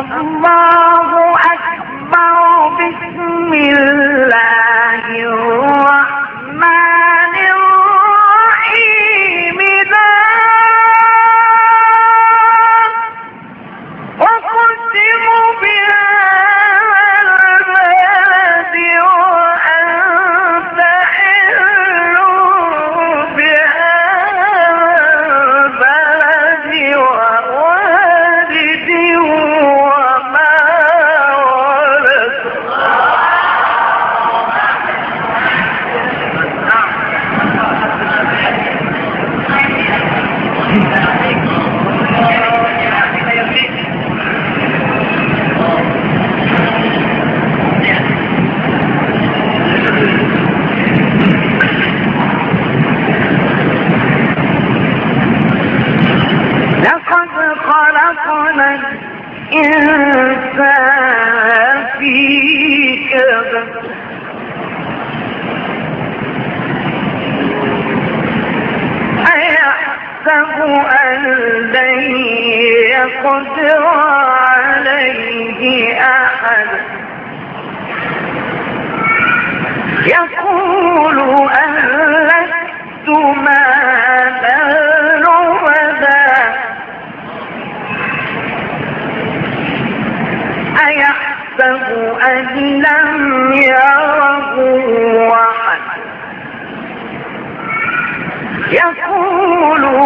الله أكبر. لن يقدر عليه أحد. يقول أهلكت مالا لبدا أيحسب أن لم يره أحد. يقول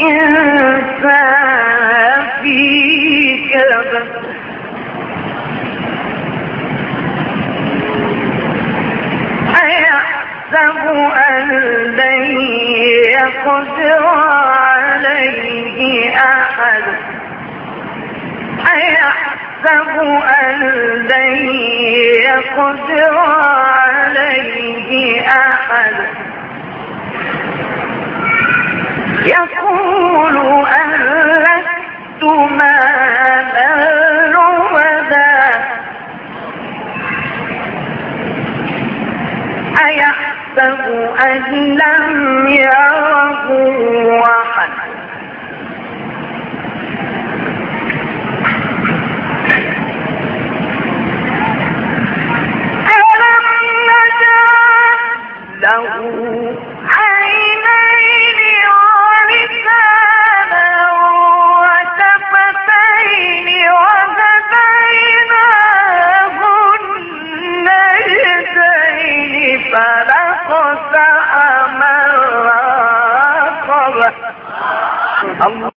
الإنسان في كبد أيحسب أن لن يقدر عليه أحد أيحسب أن لن يقدر عليه Allah